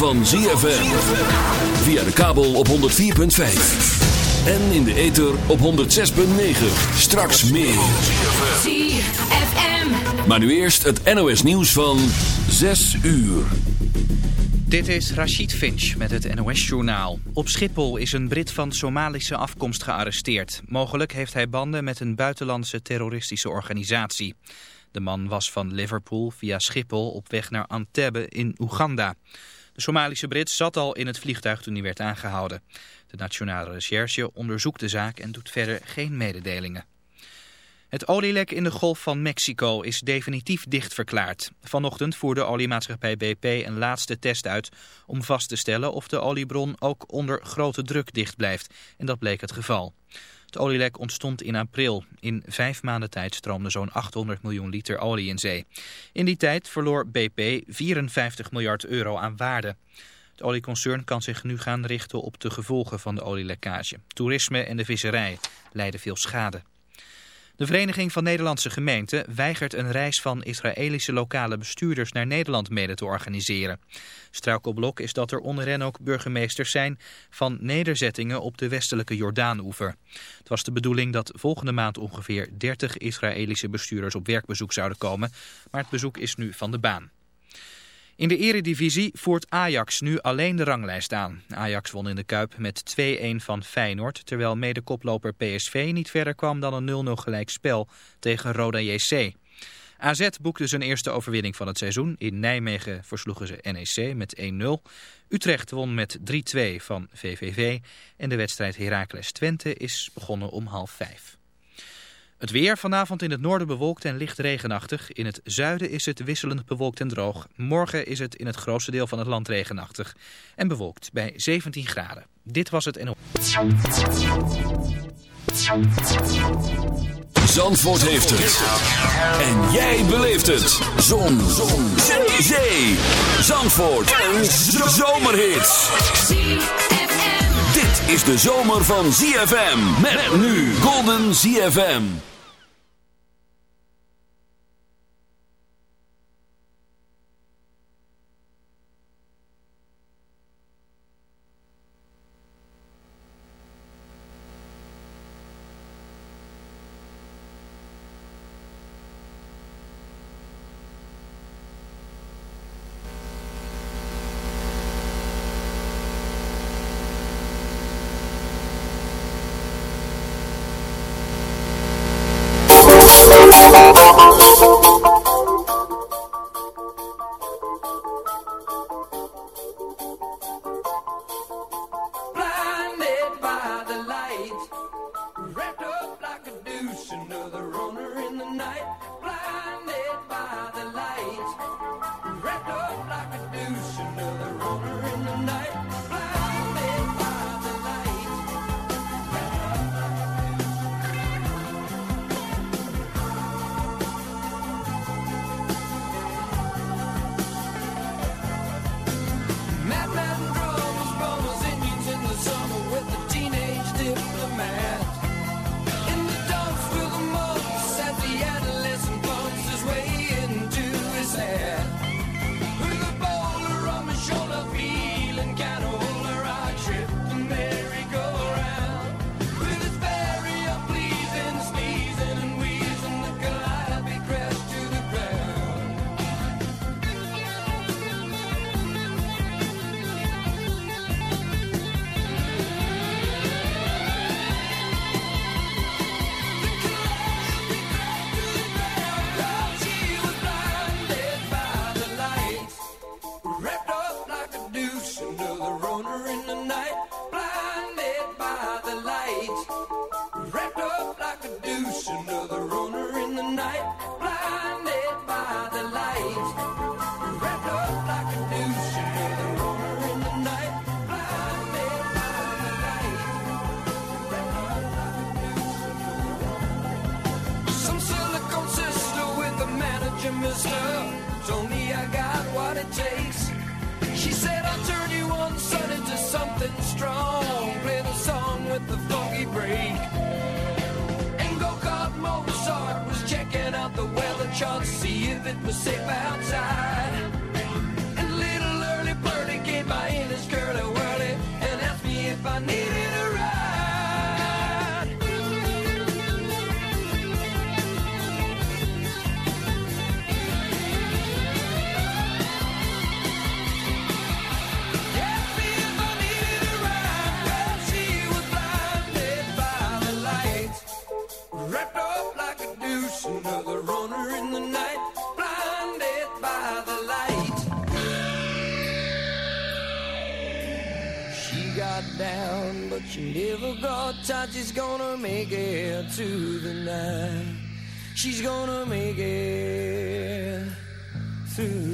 van ZFM. Via de kabel op 104.5. En in de ether op 106.9. Straks meer. ZFM. Maar nu eerst het NOS nieuws van 6 uur. Dit is Rachid Finch met het NOS-journaal. Op Schiphol is een Brit van Somalische afkomst gearresteerd. Mogelijk heeft hij banden met een buitenlandse terroristische organisatie. De man was van Liverpool via Schiphol op weg naar Entebbe in Oeganda. De Somalische Brit zat al in het vliegtuig toen hij werd aangehouden. De Nationale Recherche onderzoekt de zaak en doet verder geen mededelingen. Het olielek in de Golf van Mexico is definitief dichtverklaard. Vanochtend voerde oliemaatschappij BP een laatste test uit om vast te stellen of de oliebron ook onder grote druk dicht blijft. En dat bleek het geval. Het olielek ontstond in april. In vijf maanden tijd stroomde zo'n 800 miljoen liter olie in zee. In die tijd verloor BP 54 miljard euro aan waarde. Het olieconcern kan zich nu gaan richten op de gevolgen van de olielekkage. Toerisme en de visserij lijden veel schade. De Vereniging van Nederlandse Gemeenten weigert een reis van Israëlische lokale bestuurders naar Nederland mede te organiseren. Struikelblok is dat er onder hen ook burgemeesters zijn van nederzettingen op de westelijke Jordaanoever. Het was de bedoeling dat volgende maand ongeveer 30 Israëlische bestuurders op werkbezoek zouden komen, maar het bezoek is nu van de baan. In de eredivisie voert Ajax nu alleen de ranglijst aan. Ajax won in de Kuip met 2-1 van Feyenoord, terwijl medekoploper PSV niet verder kwam dan een 0-0 gelijkspel tegen Roda JC. AZ boekte zijn eerste overwinning van het seizoen. In Nijmegen versloegen ze NEC met 1-0. Utrecht won met 3-2 van VVV. En de wedstrijd Heracles-Twente is begonnen om half vijf. Het weer vanavond in het noorden bewolkt en licht regenachtig. In het zuiden is het wisselend bewolkt en droog. Morgen is het in het grootste deel van het land regenachtig. En bewolkt bij 17 graden. Dit was het NO. Zandvoort heeft het. En jij beleeft het. Zon. Zon. Zee. Zandvoort. Een zomerhit. Dit is de zomer van ZFM. Met nu Golden ZFM. too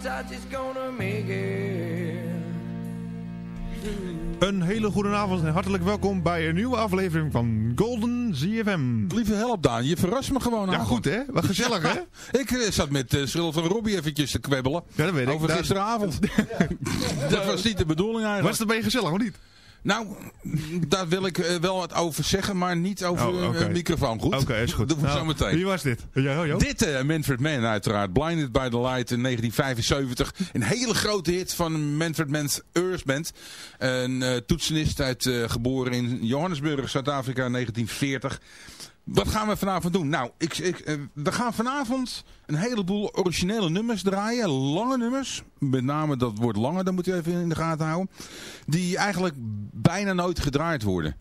She's gonna make it. through Een hele goede avond en hartelijk welkom bij een nieuwe aflevering van Golden ZFM. Lieve help Daan, je verrast me gewoon. Ja, aan. goed hè? Wat gezellig hè? Ik eh, zat met uh, Cyril van Robbie eventjes te kwebbelen. Ja, dat weet ik. Over gisteravond. dat was niet de bedoeling eigenlijk. Was het een beetje gezellig of niet? Nou, daar wil ik eh, wel wat over zeggen, maar niet over Oh, een oké. microfoon. Goed? Oké, is goed. Dat Nou, zo meteen. Wie was dit? Ja, Dit eh, Manfred Mann uiteraard. Blinded by the Light in 1975. Een hele grote hit van Manfred Mann's Earth Band. Een eh, toetsenist uit, eh, geboren in Johannesburg, Zuid-Afrika in 1940. Wat gaan we vanavond doen? Nou, ik, ik, eh, we gaan vanavond een heleboel originele nummers draaien. Lange nummers. Met name dat woord lange, dat moet u even in de gaten houden. Die eigenlijk bijna nooit gedraaid worden.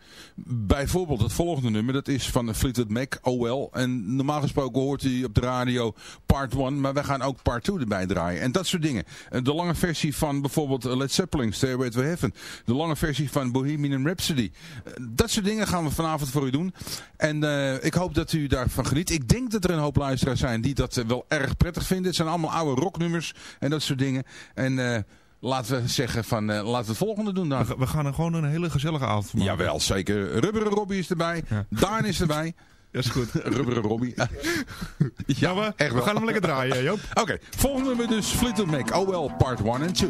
Bijvoorbeeld het volgende nummer, dat is van Fleetwood Mac, Oh Well. En normaal gesproken hoort hij op de radio part 1, maar we gaan ook part 2 erbij draaien. En dat soort dingen. Eh, De lange versie van bijvoorbeeld Led Zeppelin, Stairway to Heaven. De lange versie van Bohemian Rhapsody. Eh, Dat soort dingen gaan we vanavond voor u doen. En eh, ik hoop dat u daarvan geniet. Ik denk dat er een hoop luisteraars zijn die dat eh, wel erg prettig vinden. Het zijn allemaal oude rocknummers en dat soort dingen. En eh, laten we zeggen van, eh, laten we het volgende doen dan. We, we gaan er gewoon een hele gezellige avond van maken. Jawel, zeker. Rubberen Robbie is erbij. Ja. Daan is erbij. Dat is goed. Rubberen Robbie. Ja, we, echt we gaan hem lekker draaien, Joop. Oké, volgende nummer dus Fleetwood Mac. Oh well, part 1 en 2.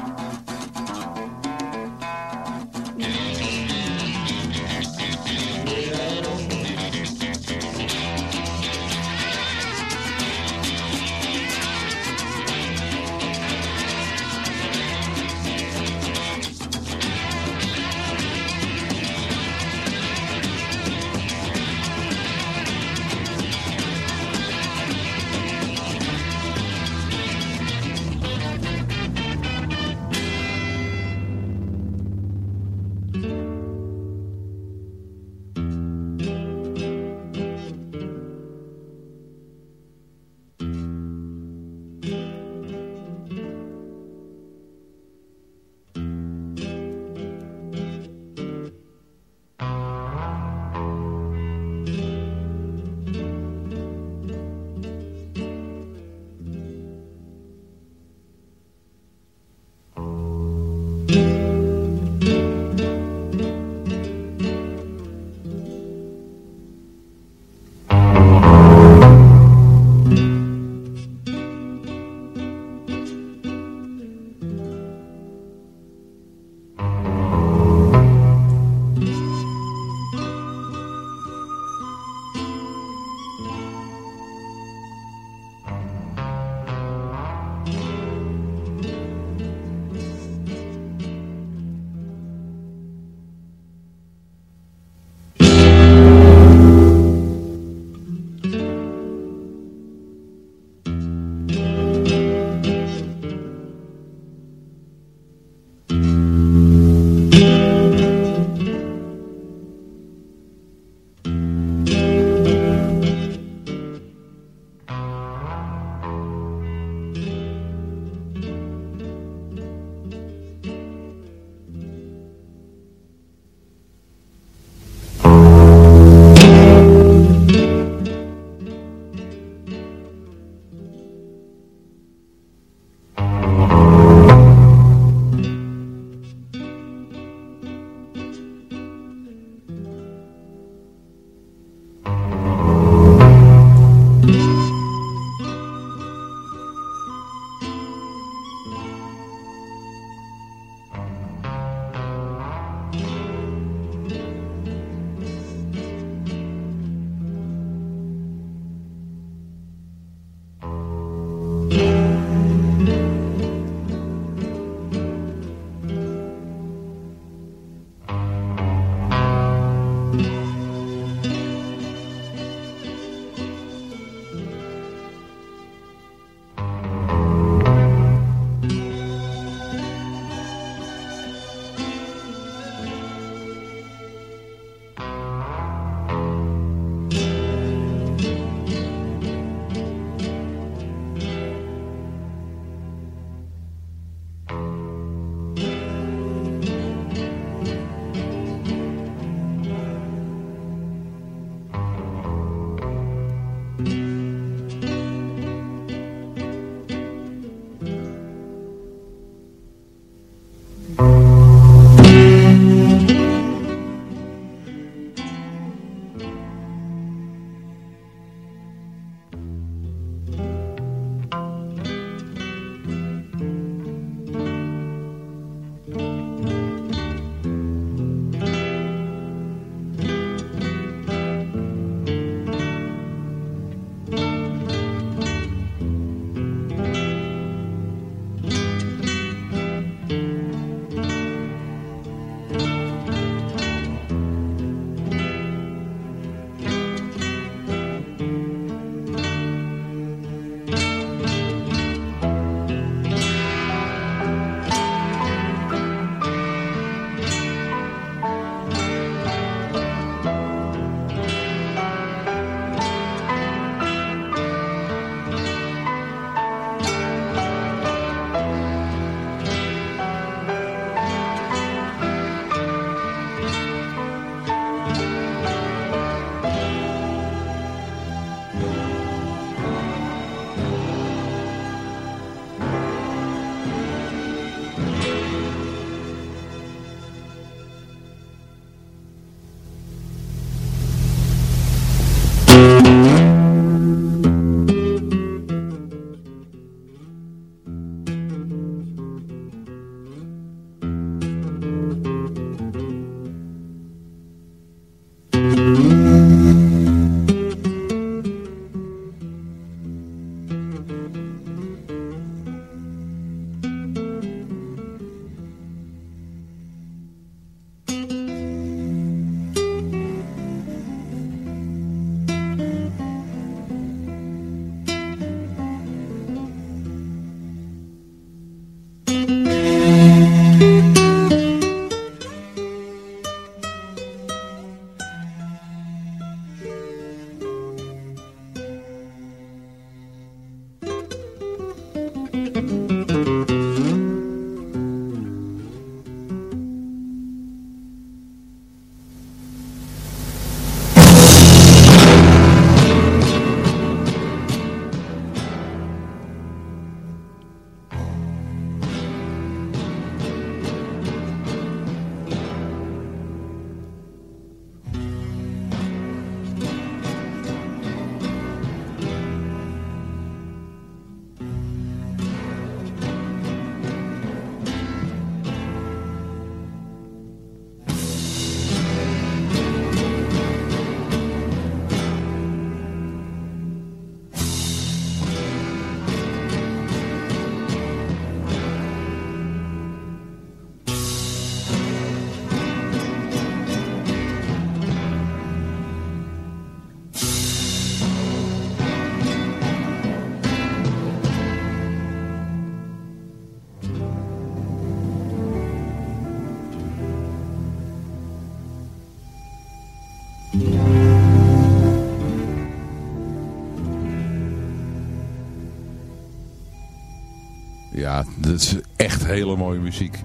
Ja, dat is echt hele mooie muziek.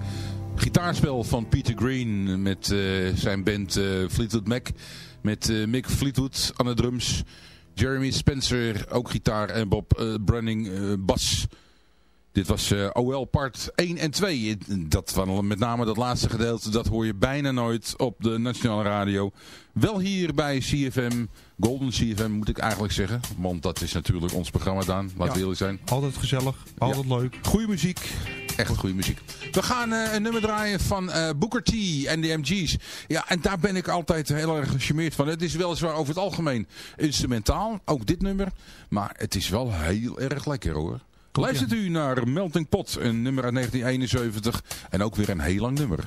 Gitaarspel van Peter Green met eh, zijn band eh, Fleetwood Mac. Met eh, Mick Fleetwood aan de drums. Jeremy Spencer, ook gitaar. En Bob Brunning, bas. Dit was OL part 1 en 2. Dat van met name dat laatste gedeelte, dat hoor je bijna nooit op de nationale radio. Wel hier bij CFM, Golden CFM moet ik eigenlijk zeggen. Want dat is natuurlijk ons programma, Daan. Laten Ja. eerlijk zijn. Altijd gezellig, altijd leuk. Goeie muziek. Echt goede muziek. We gaan eh, een nummer draaien van eh, Booker T en de MG's. Ja, en daar ben ik altijd heel erg gecharmeerd van. Het is weliswaar over het algemeen instrumentaal, ook dit nummer. Maar het is wel heel erg lekker hoor. Luistert u naar Melting Pot, een nummer uit 1971. En ook weer een heel lang nummer.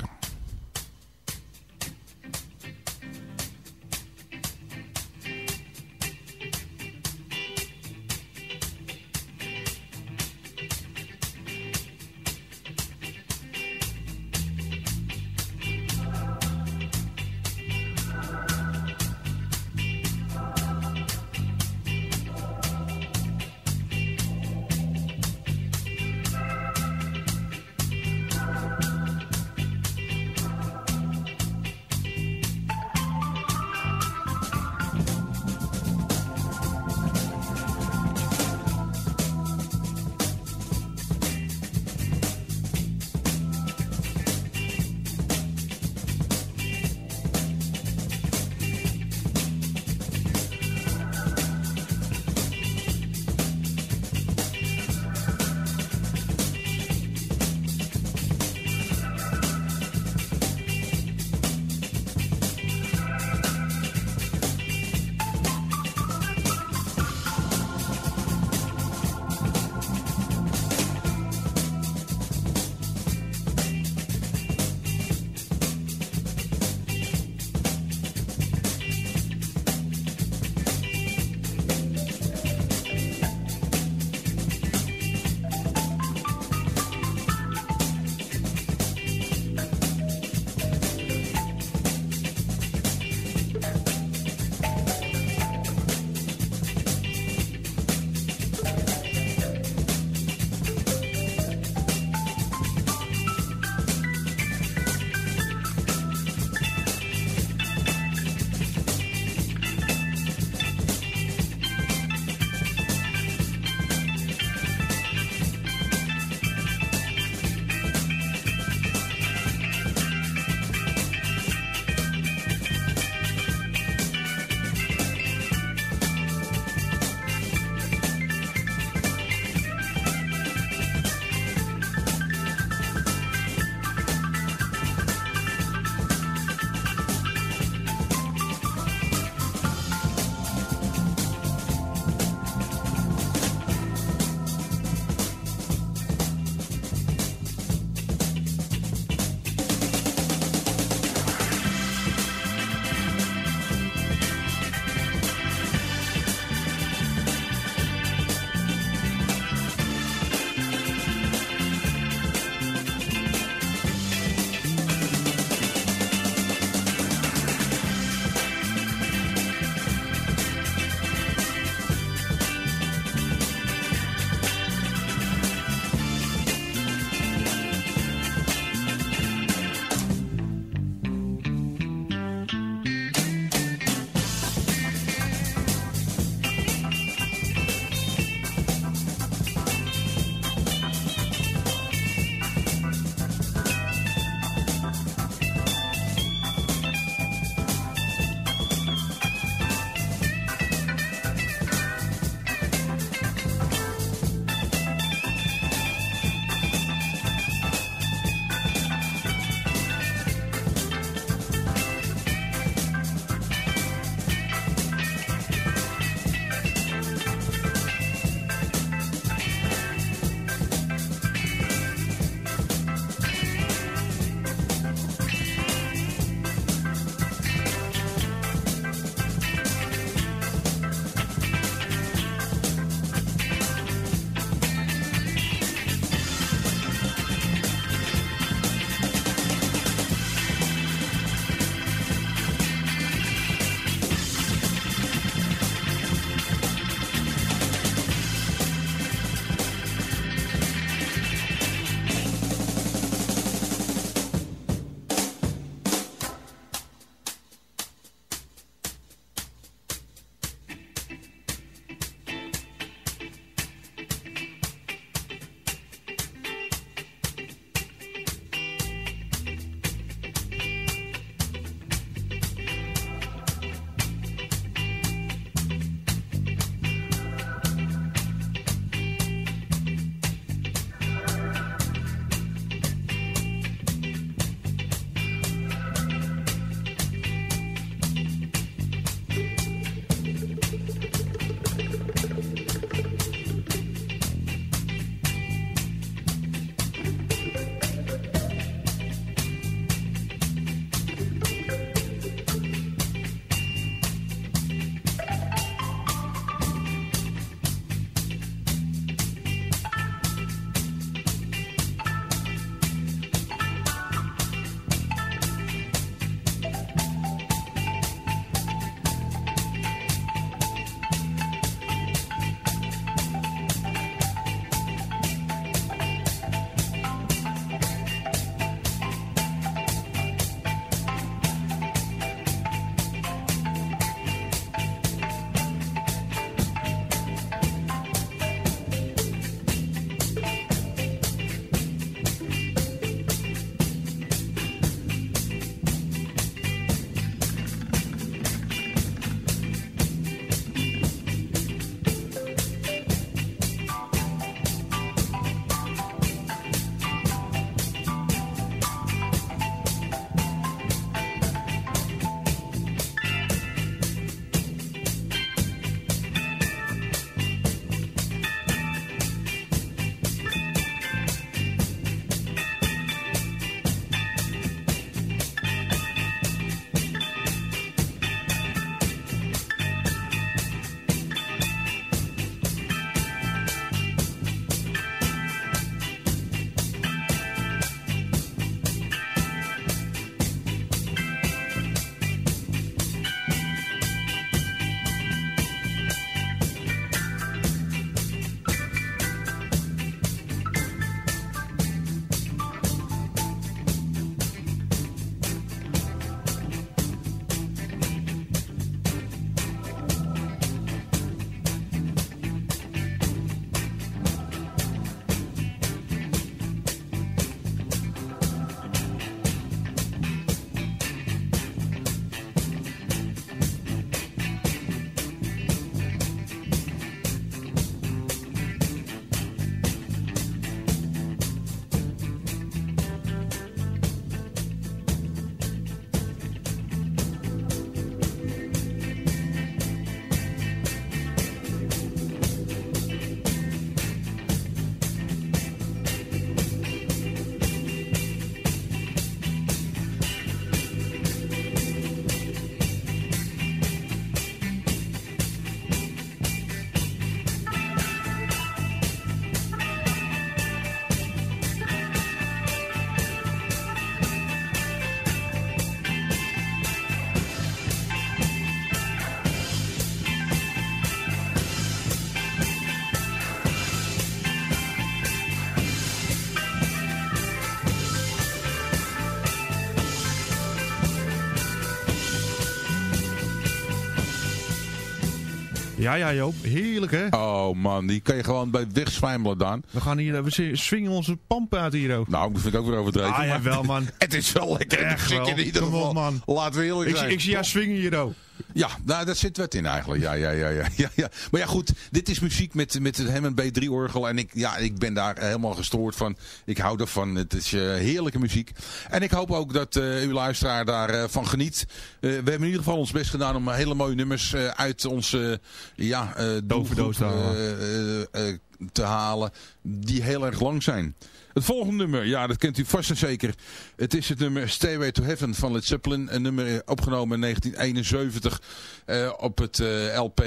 Ja, ja Joop. Heerlijk hè. Oh man, die kan je gewoon bij wegzwijmelen dan. We gaan hier, we swingen onze pampen uit hier ook. Nou, dat vind ik ook weer overdreven. Ah, ja, wel, man. Het is wel lekker. Echt wel. in ieder Kom op, geval. man. Laten we eerlijk Ik, zijn. ik zie jou swingen hier ook. Ja, nou, daar zit wat in eigenlijk. Ja, ja, ja, ja, ja, ja. Maar ja, goed. Dit is muziek met, met het Hammond B3-orgel. En ik, ja, ik ben daar helemaal gestoord van. Ik hou ervan. Het is eh, heerlijke muziek. En ik hoop ook dat eh, uw luisteraar daarvan van geniet. Eh, we hebben in ieder geval ons best gedaan om hele mooie nummers eh, uit onze ja, eh doelgroep, eh, eh, eh, te halen. Die heel erg lang zijn. Het volgende nummer, ja, dat kent u vast en zeker. Het is het nummer Stairway to Heaven van Led Zeppelin. Een nummer eh, opgenomen in 1971 eh, op het eh, LP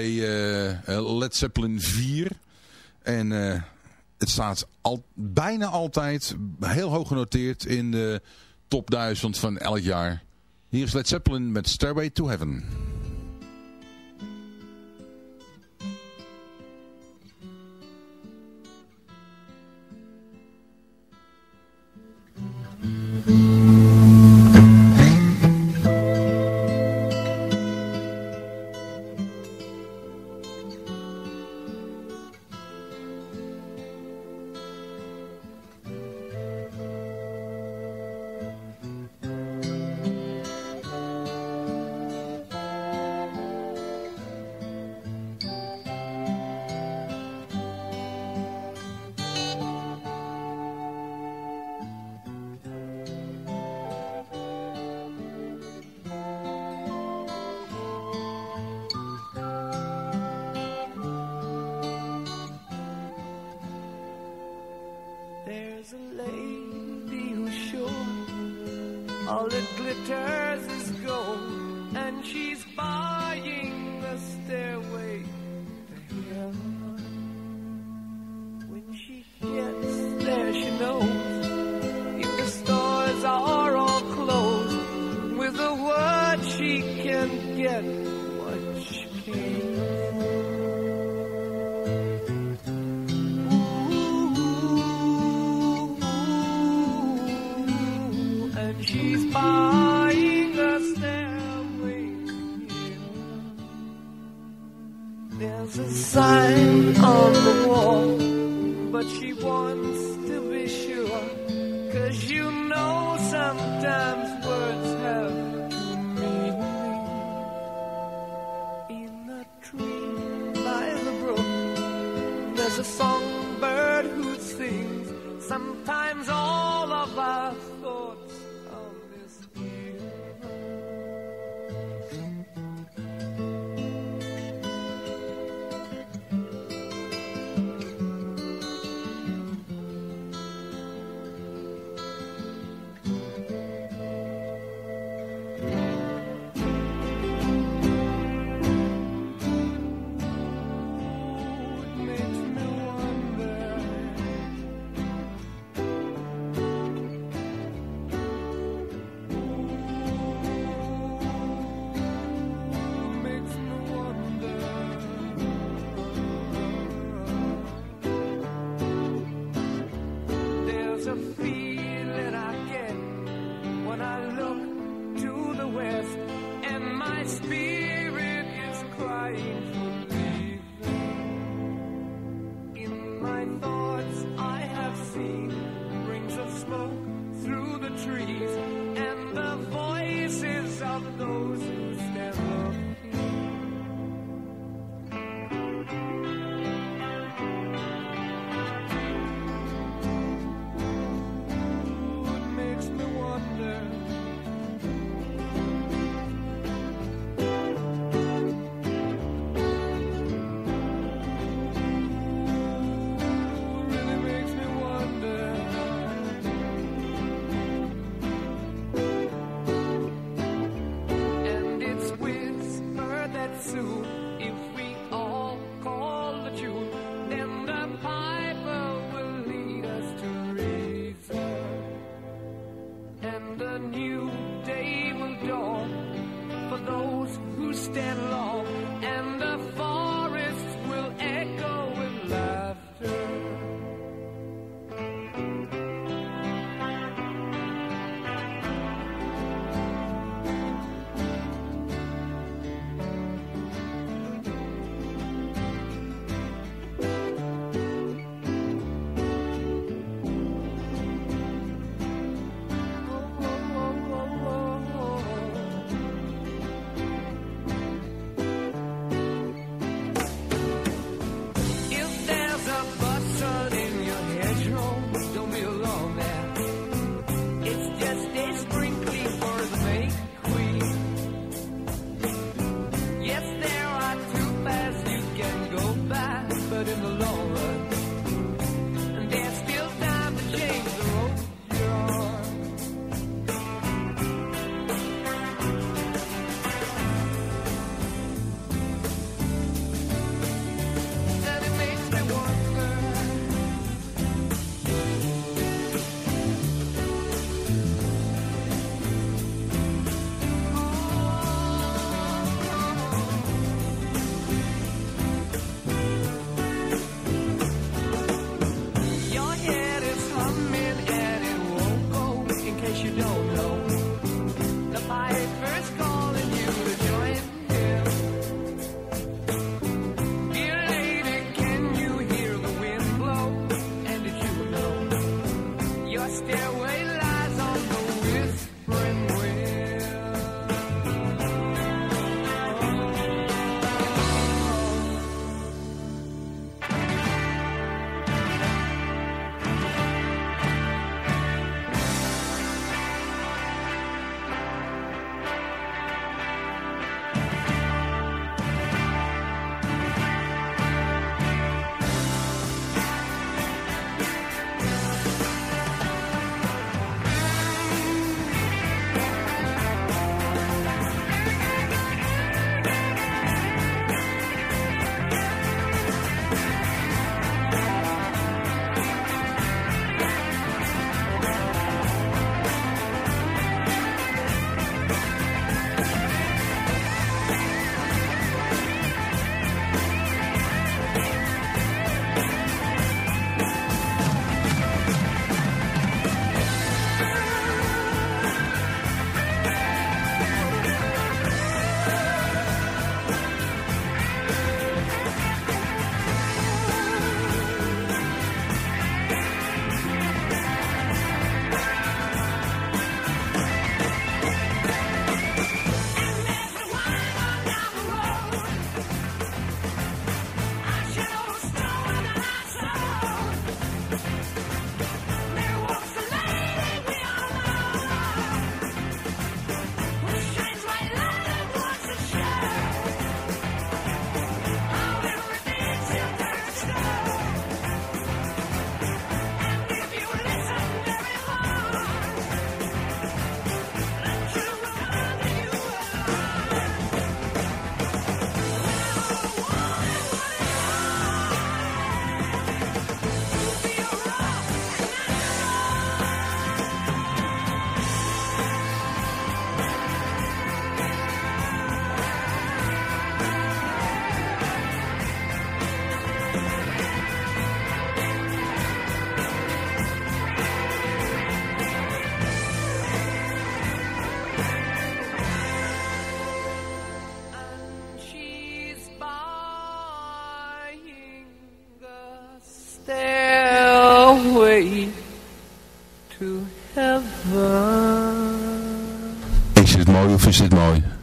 Led Zeppelin 4. En het staat al, bijna altijd heel hoog genoteerd in de top 1000 van elk jaar. Hier is Led Zeppelin met Stairway to Heaven.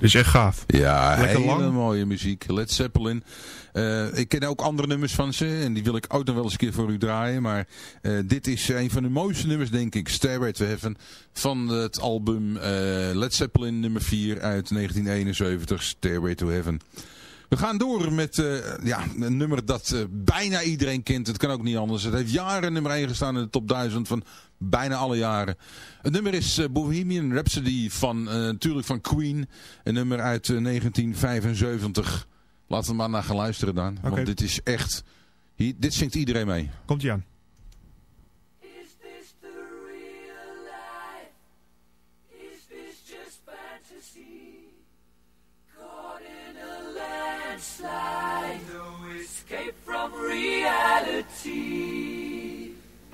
Is echt gaaf. Ja, Lekker hele lang. mooie muziek. Led Zeppelin. Eh, ik ken ook andere nummers van ze. En die wil ik ook nog wel eens een keer voor u draaien. Maar eh, dit is een van de mooiste nummers, denk ik. Stairway to Heaven. Van het album eh, Led Zeppelin nummer 4 uit 1971. Stairway to Heaven. We gaan door met ja, een nummer dat bijna iedereen kent. Het kan ook niet anders. Het heeft jaren nummer 1 gestaan in de top 1000 van bijna alle jaren. Het nummer is eh, Bohemian Rhapsody van eh, natuurlijk van Queen. Een nummer uit eh, 1975. Laten we maar naar gaan luisteren dan. Want dit is echt... Hier, dit zingt iedereen mee. Komt ie aan. Is this the real life? Is this just fantasy? Caught in a landslide, no escape from reality.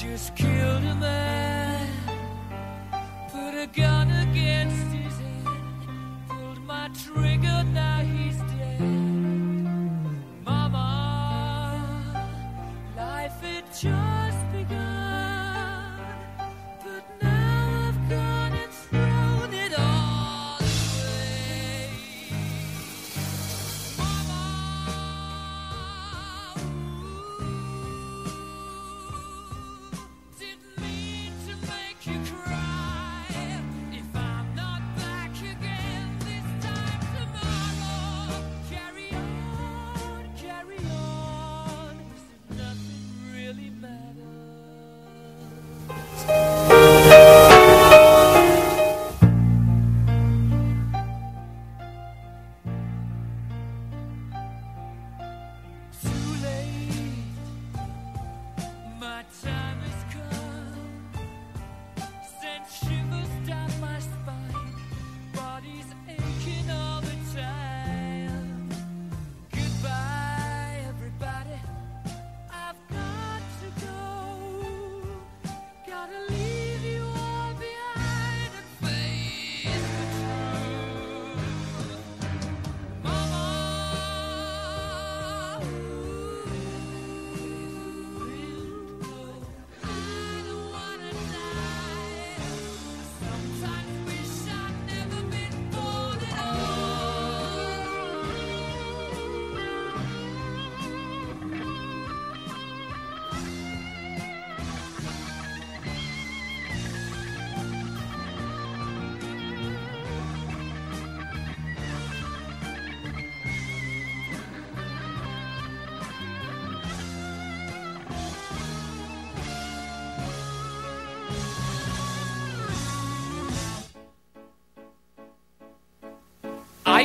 just killed a man,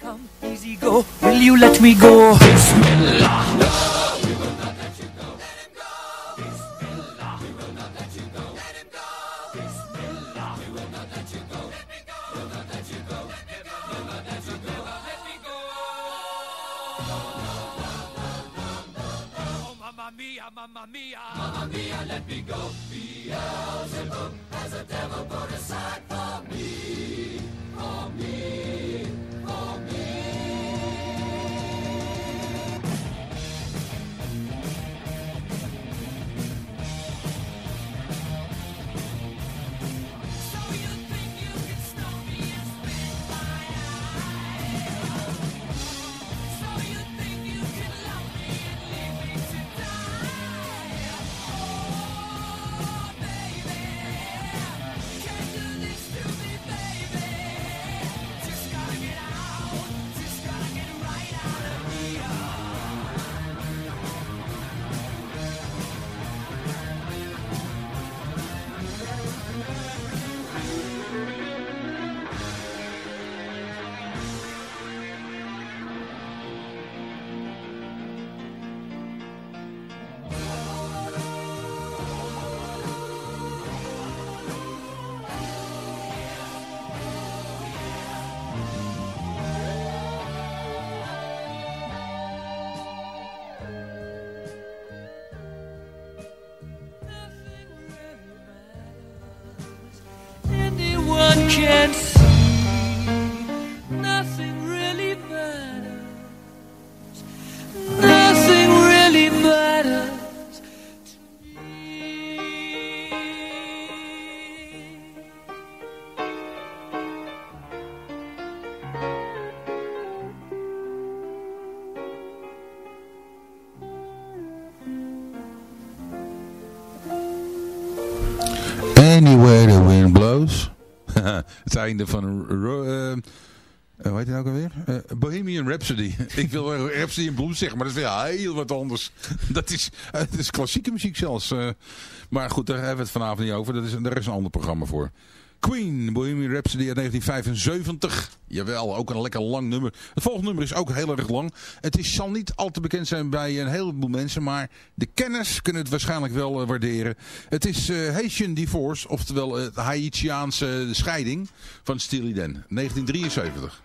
Come, easy go. Will you let me go? We will not let you go. Let him go. We will not let you go. Let him go. We will not let you go. Let me go. We'll not let you go. We'll not let you go. Let me go. Oh, mamma mia, mamma mia. Mamma mia, let me go. Beelzebub has a devil put aside for me. For me. Can't einde van eh, hoe heet het nou alweer? Eh, Bohemian Rhapsody. Ik wil wel Rhapsody in Blues zeggen, maar dat is weer heel wat anders. Dat is, het is klassieke muziek zelfs. maar goed, daar hebben we het vanavond niet over. Dat is, daar is een ander programma voor. Queen, Bohemian Rhapsody uit 1975. Jawel, ook een lekker lang nummer. Het volgende nummer is ook heel erg lang. Het is, zal niet al te bekend zijn bij een heleboel mensen, maar de kenners kunnen het waarschijnlijk wel eh, waarderen. Het is eh, Haitian Divorce, oftewel het Haitiaanse scheiding van Steely Dan, 1973.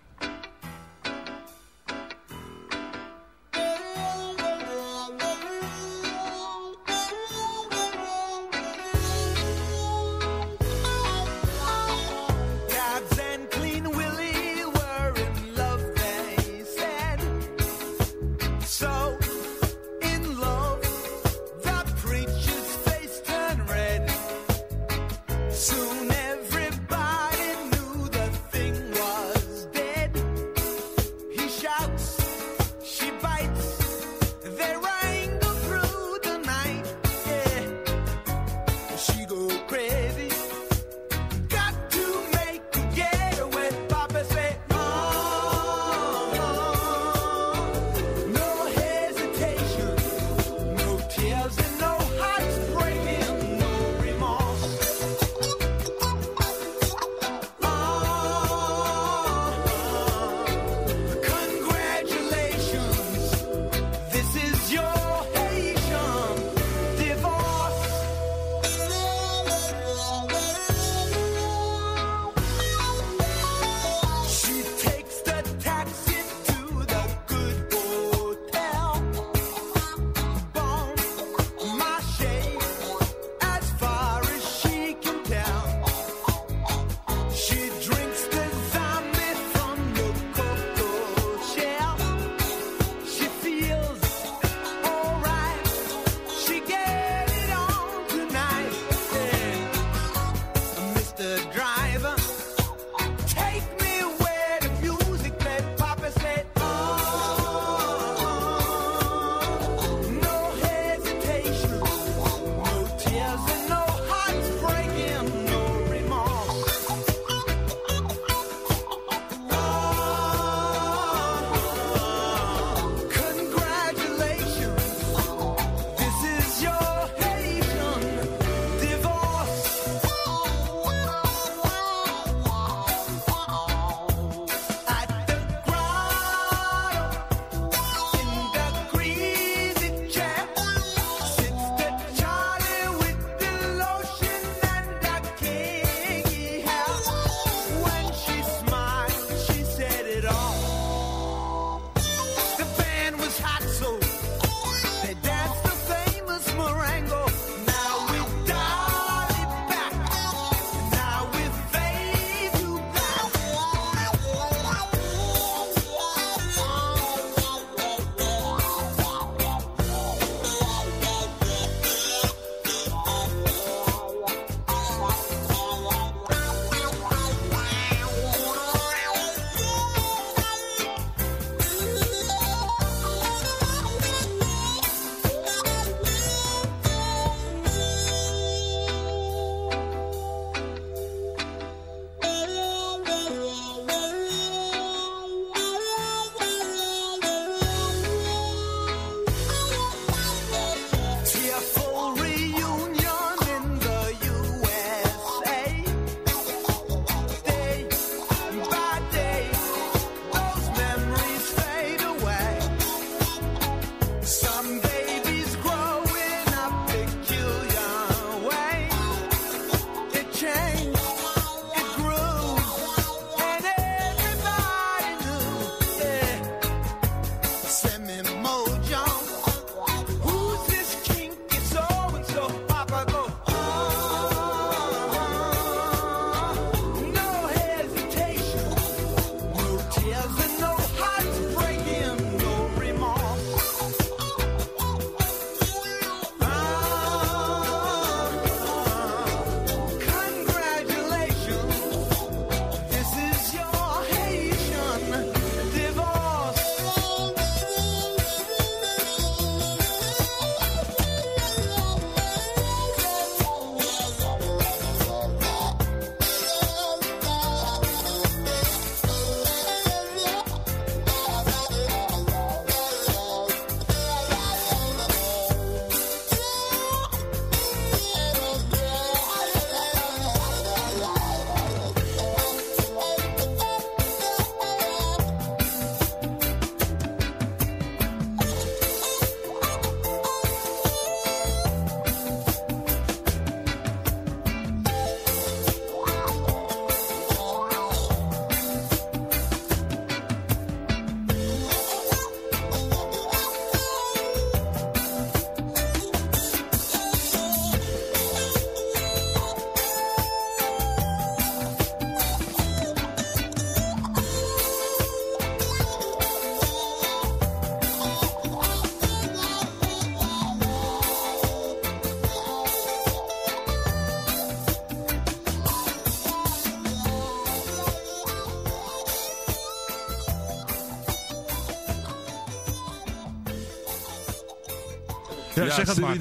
Ja, zeg het maar.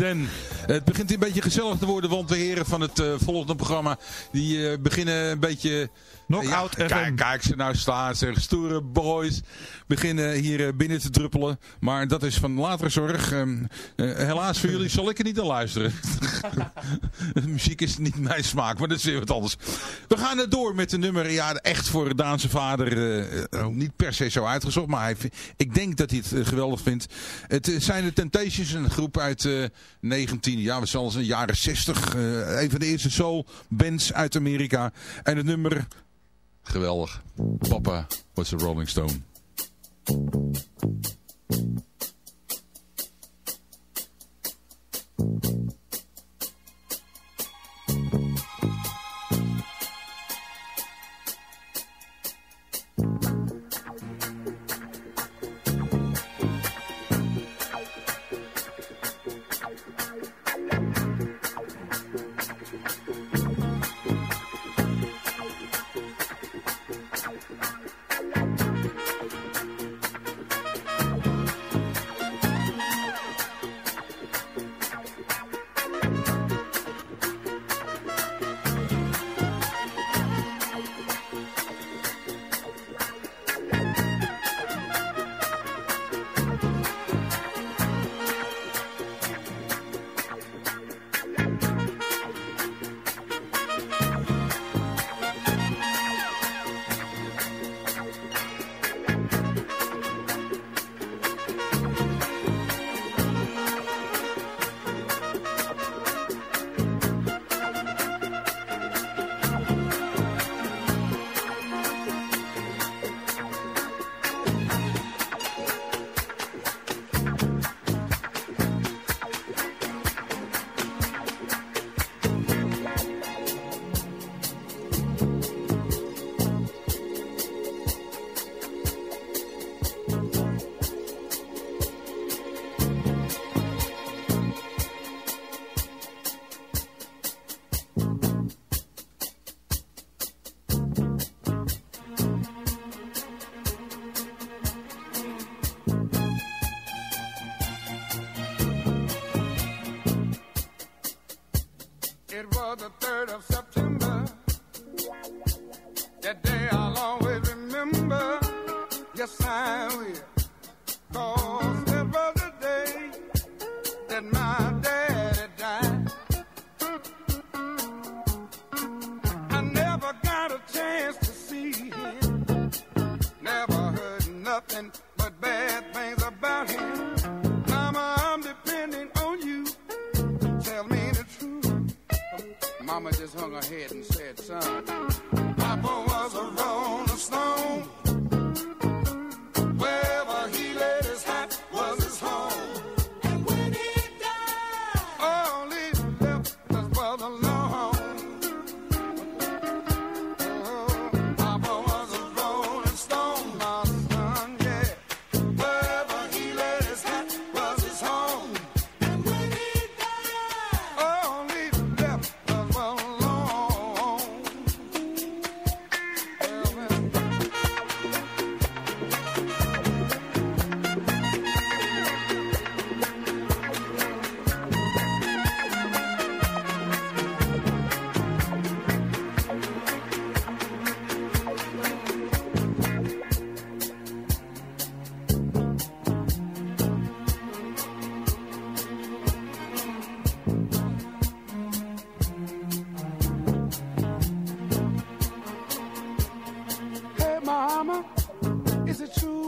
Het begint een beetje gezellig te worden, want de heren van het eh, volgende programma... die eh, beginnen een beetje... Knockout ja, FM. Kijk, kijk ze nou staan, zeg, stoere beginnen hier eh, binnen te druppelen. Maar dat is van latere zorg. Ehm, eh, helaas voor jullie zal ik er niet aan luisteren. De muziek is niet mijn smaak, maar dat is weer wat anders. We gaan er door met een nummer, ja, echt voor Daanse vader. eh, niet per se zo uitgezocht, maar hij, ik denk dat hij het geweldig vindt. Het zijn de Temptations, een groep uit eh 19, ja, zijn, jaren 60. eh, een van de eerste soul bands uit Amerika. En het nummer, geweldig. Papa was a Rolling Stone.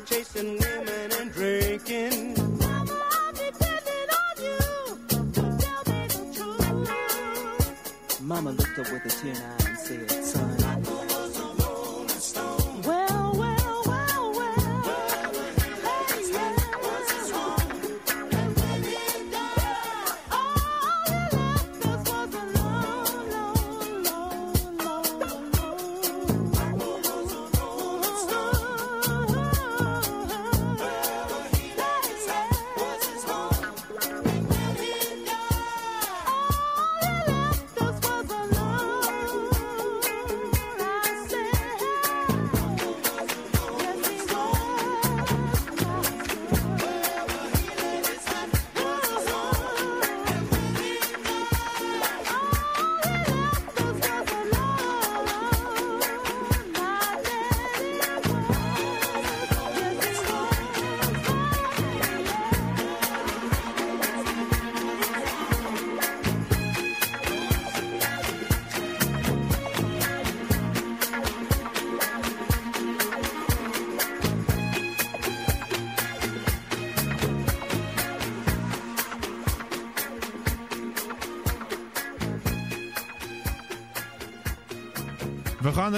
been chasing women and drinking. Mama, Mama looked up with a tear in her eye and said,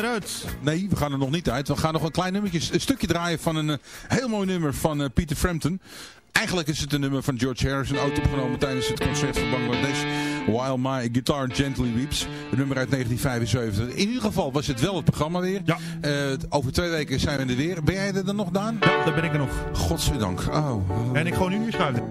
eruit. Nee, we gaan er nog niet uit. We gaan nog een klein nummertje, een stukje draaien van een eh, heel mooi nummer van eh, Peter Frampton. Eigenlijk is het een nummer van George Harrison, ooit opgenomen tijdens het concert van Bangladesh. While My Guitar Gently Weeps. Een nummer uit 1975. In ieder geval was het wel het programma weer. Ja. Eh, over twee weken zijn we er weer. Ben jij er dan nog, Daan? Ja, daar ben ik er nog. Godzijdank. Oh. En ik gewoon nu weer schuiven.